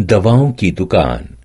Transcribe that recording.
दवाओं की दुकान।